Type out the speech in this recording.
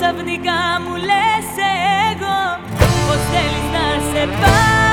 ξαφνικά μου λες εγώ Πως θέλεις να σε πάω